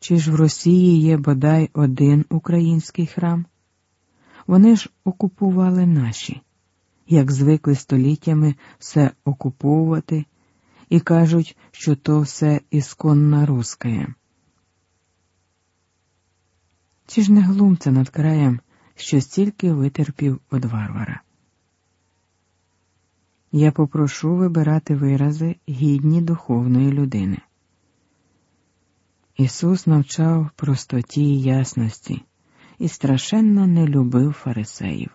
Чи ж в Росії є бодай один український храм? Вони ж окупували наші, як звикли століттями все окуповувати і кажуть, що то все ісконно русское. Чи ж не глумце над краєм, що стільки витерпів від варвара? Я попрошу вибирати вирази гідні духовної людини. Ісус навчав простоті й ясності і страшенно не любив фарисеїв,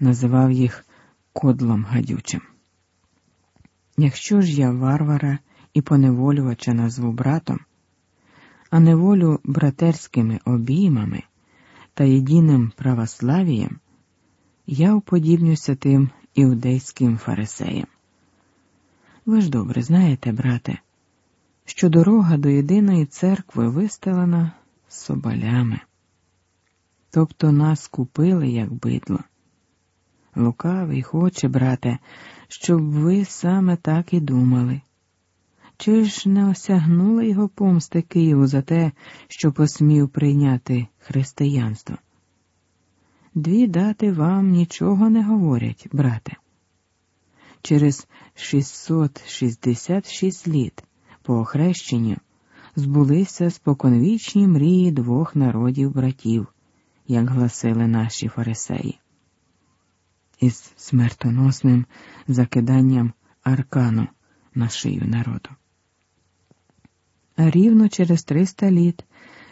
називав їх кодлом гадючим. Якщо ж я варвара і поневолювача назву братом, а неволю братерськими обіймами та єдиним православієм, я уподібнюся тим іудейським фарисеям. Ви ж добре знаєте, брате, що дорога до єдиної церкви вистелена соболями, тобто нас купили, як бидло. Лукавий хоче, брате, щоб ви саме так і думали. Чи ж не осягнули його помсти Києву за те, що посмів прийняти християнство? Дві дати вам нічого не говорять, брате. Через 666 літ по охрещенню збулися споконвічні мрії двох народів братів, як гласили наші фарисеї. Із смертоносним закиданням аркану на шию народу. А рівно через 300 літ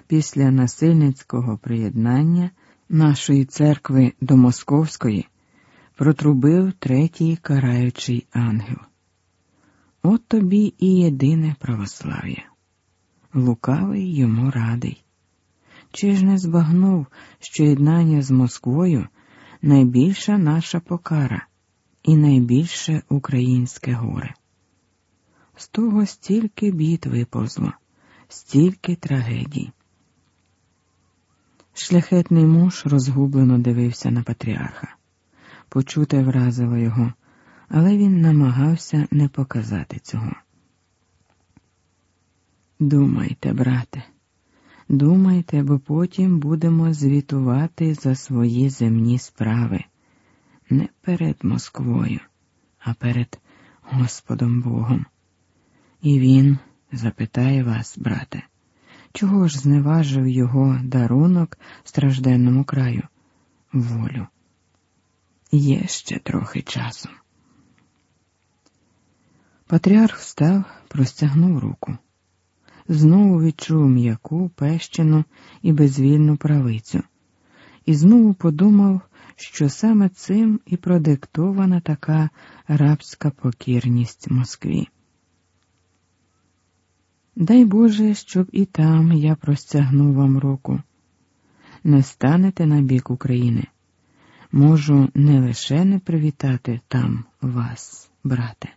після насильницького приєднання нашої церкви до Московської протрубив третій караючий ангел. От тобі і єдине православ'я. Лукавий йому радий. Чи ж не збагнув, що єднання з Москвою найбільша наша покара і найбільше українське горе? З того стільки бід виповзло, стільки трагедій. Шляхетний муж розгублено дивився на патріарха. Почуте вразило його, але він намагався не показати цього. Думайте, брате, думайте, бо потім будемо звітувати за свої земні справи не перед Москвою, а перед Господом Богом. І він запитає вас, брате. Чого ж зневажив його дарунок стражденному краю? Волю. Є ще трохи часу. Патріарх встав, простягнув руку. Знову відчув м'яку, пещену і безвільну правицю, і знову подумав, що саме цим і продиктована така рабська покірність Москві. Дай Боже, щоб і там я простягнув вам руку. Не станете на бік України. Можу не лише не привітати там вас, брате,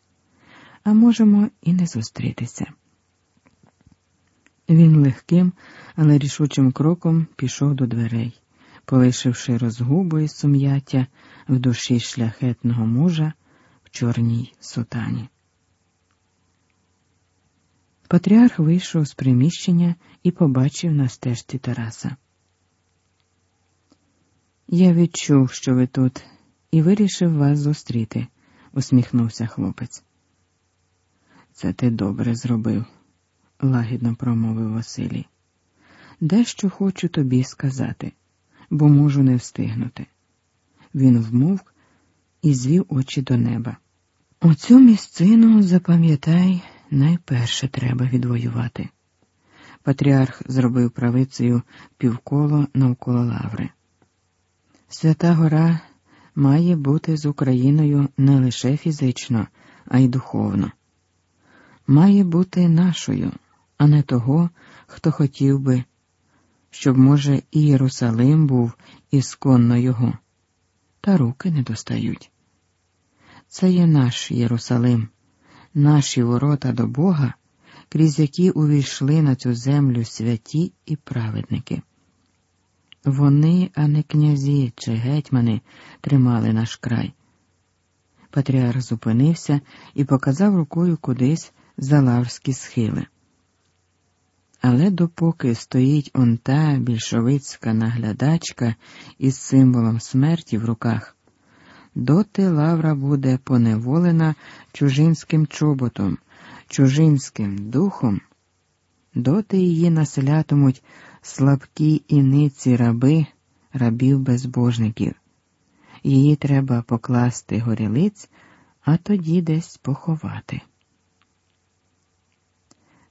а можемо і не зустрітися. Він легким, але рішучим кроком пішов до дверей, полишивши розгубу і сум'яття в душі шляхетного мужа в чорній сутані. Патріарх вийшов з приміщення і побачив на стежці Тараса. Я відчув, що ви тут, і вирішив вас зустріти, усміхнувся хлопець. Це ти добре зробив, лагідно промовив Василій. Дещо хочу тобі сказати, бо можу не встигнути. Він вмовк і звів очі до неба. Оцю місцину запам'ятай найперше треба відвоювати. Патріарх зробив правицею півколо навколо лаври. Свята Гора має бути з Україною не лише фізично, а й духовно. Має бути нашою, а не того, хто хотів би, щоб, може, і Єрусалим був ісконно його, та руки не достають. Це є наш Єрусалим наші ворота до Бога, крізь які увійшли на цю землю святі і праведники. Вони, а не князі чи гетьмани, тримали наш край. Патріарх зупинився і показав рукою кудись за лаврські схили. Але допоки стоїть он та більшовицька наглядачка із символом смерті в руках, доти лавра буде поневолена чужинським чоботом, чужинським духом, доти її населятимуть слабкі іниці раби, рабів безбожників. Її треба покласти горілиць, а тоді десь поховати.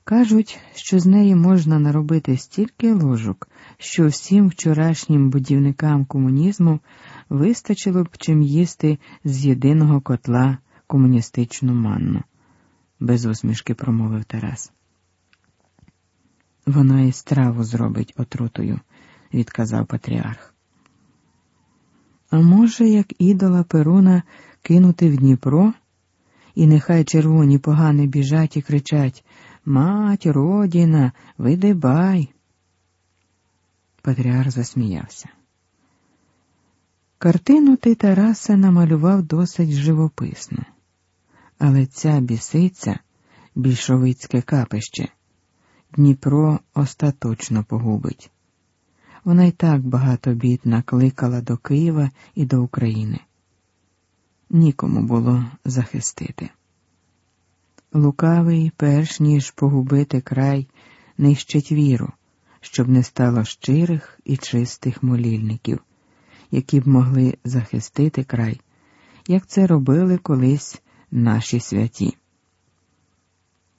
Кажуть, що з неї можна наробити стільки ложок, що всім вчорашнім будівникам комунізму вистачило б чим їсти з єдиного котла комуністичну манну, без усмішки промовив Тарас. Вона і страву зробить отрутою, відказав патріарх. А може, як ідола Перуна кинути в Дніпро, і нехай червоні погани біжать і кричать Мать, родіна, видибай. Патріарх засміявся. Картину ти, Тарасе, намалював досить живописно, але ця бісиця більшовицьке капище, Дніпро остаточно погубить. Вона й так багато бід накликала до Києва і до України. Нікому було захистити. Лукавий, перш ніж погубити край, нищить віру, щоб не стало щирих і чистих молільників, які б могли захистити край, як це робили колись наші святі.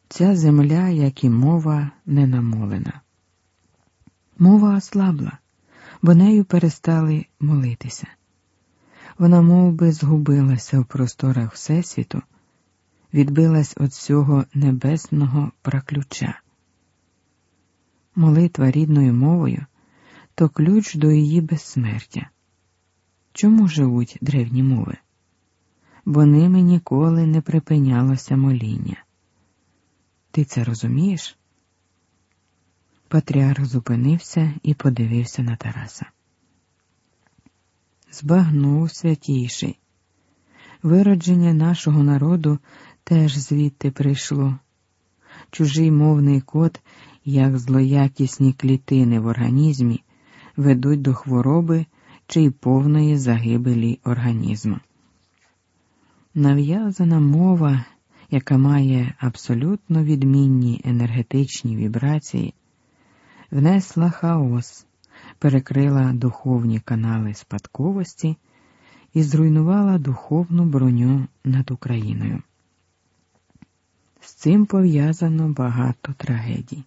Ця земля, як і мова, не намолена. Мова ослабла, бо нею перестали молитися. Вона мов би, згубилася в просторах Всесвіту відбилась від цього небесного праключа. Молитва рідною мовою то ключ до її безсмертя. Чому живуть древні мови? Бо ними ніколи не припинялося моління. Ти це розумієш? Патріарх зупинився і подивився на Тараса. Збагнув святійший. Виродження нашого народу теж звідти прийшло. Чужий мовний код, як злоякісні клітини в організмі, ведуть до хвороби чи й повної загибелі організму. Нав'язана мова, яка має абсолютно відмінні енергетичні вібрації, внесла хаос, перекрила духовні канали спадковості і зруйнувала духовну броню над Україною. З цим пов'язано багато трагедій.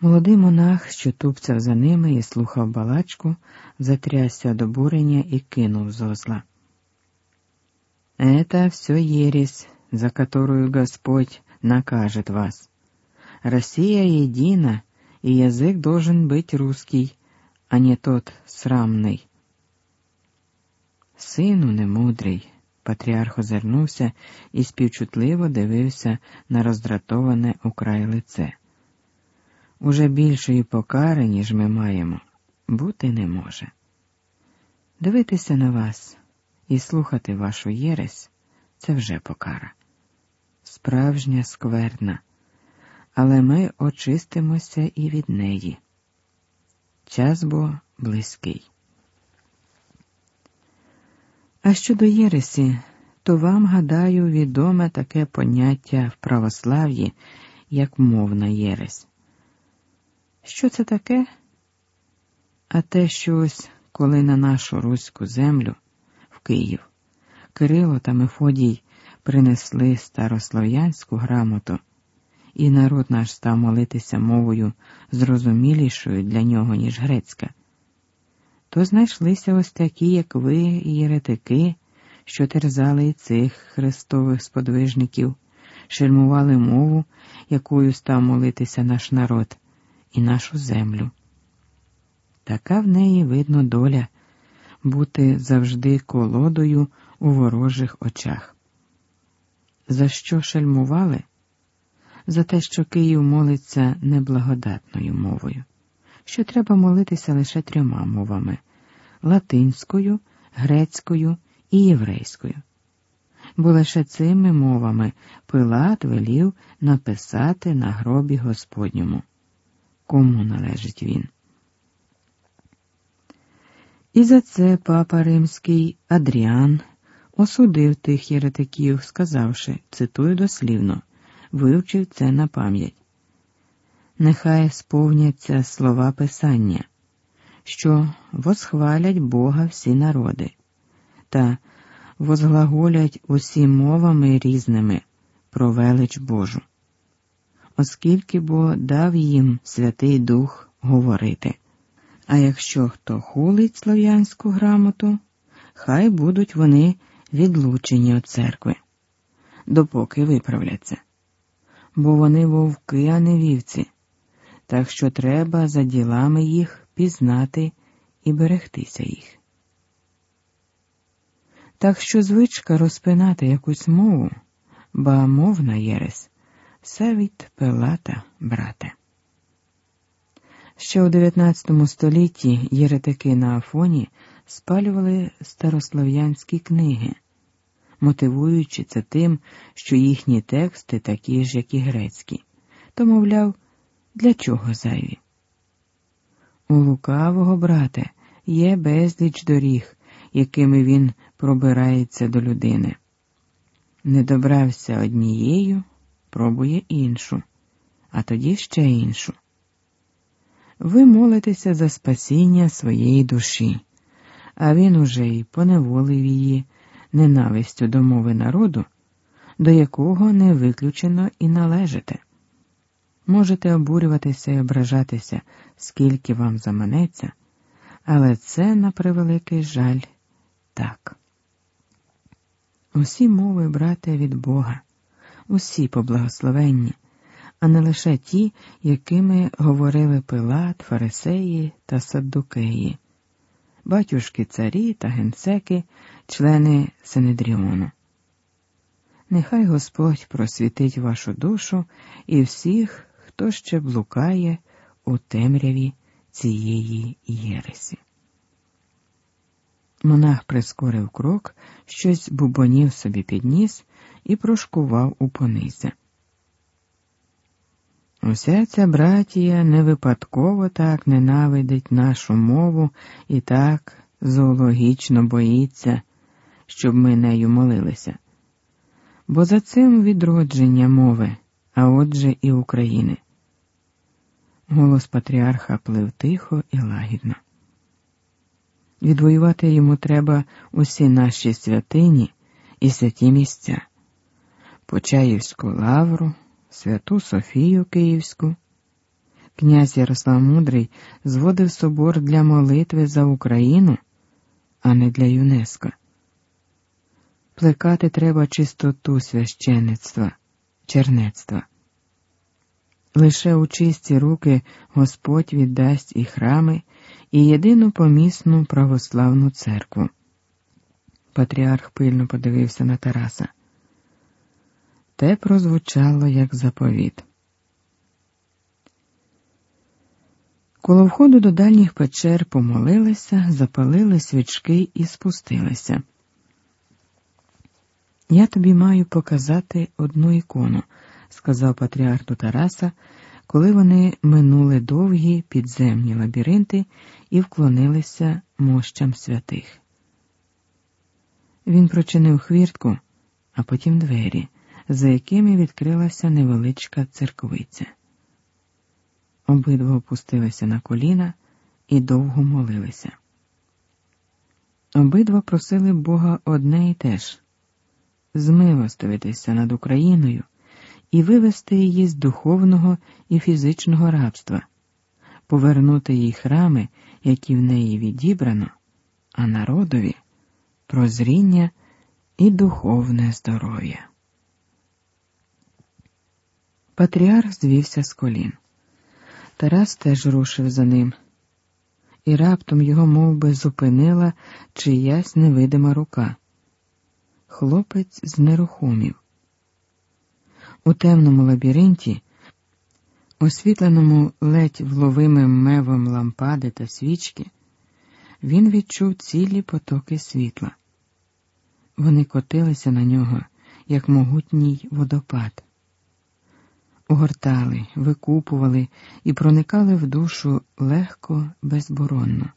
Молодий монах, що тупцяв за ними і слухав балачку, затрясся до бурення і кинув зозла. Это все ересь, за которую Господь накажет вас. Россия едина, и язык должен быть русский, а не тот срамный. Сину немудрий, Патріарх озирнувся і співчутливо дивився на роздратоване украй лице. Уже більшої покари, ніж ми маємо, бути не може. Дивитися на вас і слухати вашу єресь це вже покара. Справжня скверна, але ми очистимося і від неї. Час бо близький. А щодо Єресі, то вам, гадаю, відоме таке поняття в православ'ї, як мовна єресь. Що це таке? А те щось, коли на нашу руську землю, в Київ, Кирило та Мефодій принесли старослов'янську грамоту, і народ наш став молитися мовою зрозумілішою для нього, ніж грецька то знайшлися ось такі, як ви, єретики, що терзали і цих христових сподвижників, шельмували мову, якою став молитися наш народ і нашу землю. Така в неї видно доля бути завжди колодою у ворожих очах. За що шельмували? За те, що Київ молиться неблагодатною мовою що треба молитися лише трьома мовами латинською, грецькою і єврейською. бо лише цими мовами Пилат велів написати на гробі Господньому. Кому належить він? І за це папа римський Адріан осудив тих єретиків, сказавши, цитую дослівно, вивчив це на пам'ять. Нехай сповняться слова Писання, що восхвалять Бога всі народи, та возглаголять усі мовами різними про велич Божу, оскільки бо дав їм Святий Дух говорити. А якщо хто хулить слов'янську грамоту, хай будуть вони відлучені від церкви, допоки виправляться. Бо вони вовки, а не вівці, так що треба за ділами їх пізнати і берегтися їх. Так що звичка розпинати якусь мову, ба мовна єресь, все від пилата, брате. Ще у 19 столітті єретики на Афоні спалювали старослов'янські книги, мотивуючи це тим, що їхні тексти такі ж, як і грецькі, то, мовляв, для чого зайві? У лукавого брате є безліч доріг, якими він пробирається до людини. Не добрався однією, пробує іншу, а тоді ще іншу. Ви молитеся за спасіння своєї душі, а він уже й поневолив її ненавистю до мови народу, до якого не виключено і належите. Можете обурюватися і ображатися, скільки вам заманеться, але це, на превеликий жаль, так. Усі мови, брате, від Бога, усі поблагословенні, а не лише ті, якими говорили Пилат, Фарисеї та Саддукеї, батюшки царі та генсеки, члени Синедріону. Нехай Господь просвітить вашу душу і всіх, хто ще блукає у темряві цієї єресі. Монах прискорив крок, щось бубонів собі підніс і прошкував у понизя. Уся ця братія не випадково так ненавидить нашу мову і так зоологічно боїться, щоб ми нею молилися. Бо за цим відродження мови, а отже і України. Голос патріарха плив тихо і лагідно. Відвоювати йому треба усі наші святині і святі місця, Почаївську лавру, Святу Софію Київську. Князь Ярослав Мудрий зводив собор для молитви за Україну, а не для ЮНЕСКО. Плекати треба чистоту священництва, чернецтва. Лише у чисті руки Господь віддасть і храми, і єдину помісну православну церкву. Патріарх пильно подивився на Тараса. Те прозвучало як заповіт. Коло входу до дальніх печер помолилися, запалили свічки і спустилися. Я тобі маю показати одну ікону сказав патріарх Тараса, коли вони минули довгі підземні лабіринти і вклонилися мощам святих. Він прочинив хвіртку, а потім двері, за якими відкрилася невеличка церковиця. Обидва опустилися на коліна і довго молилися. Обидва просили Бога одне і те ж змилостивитися над Україною і вивести її з духовного і фізичного рабства, повернути їй храми, які в неї відібрано, а народові прозріння і духовне здоров'я. Патріарх звівся з колін. Тарас теж рушив за ним, і раптом його мов би, зупинила чиясь невидима рука. Хлопець знерухомів. У темному лабіринті, освітленому ледь вловимим мевом лампади та свічки, він відчув цілі потоки світла. Вони котилися на нього, як могутній водопад, огортали, викупували і проникали в душу легко, безборонно.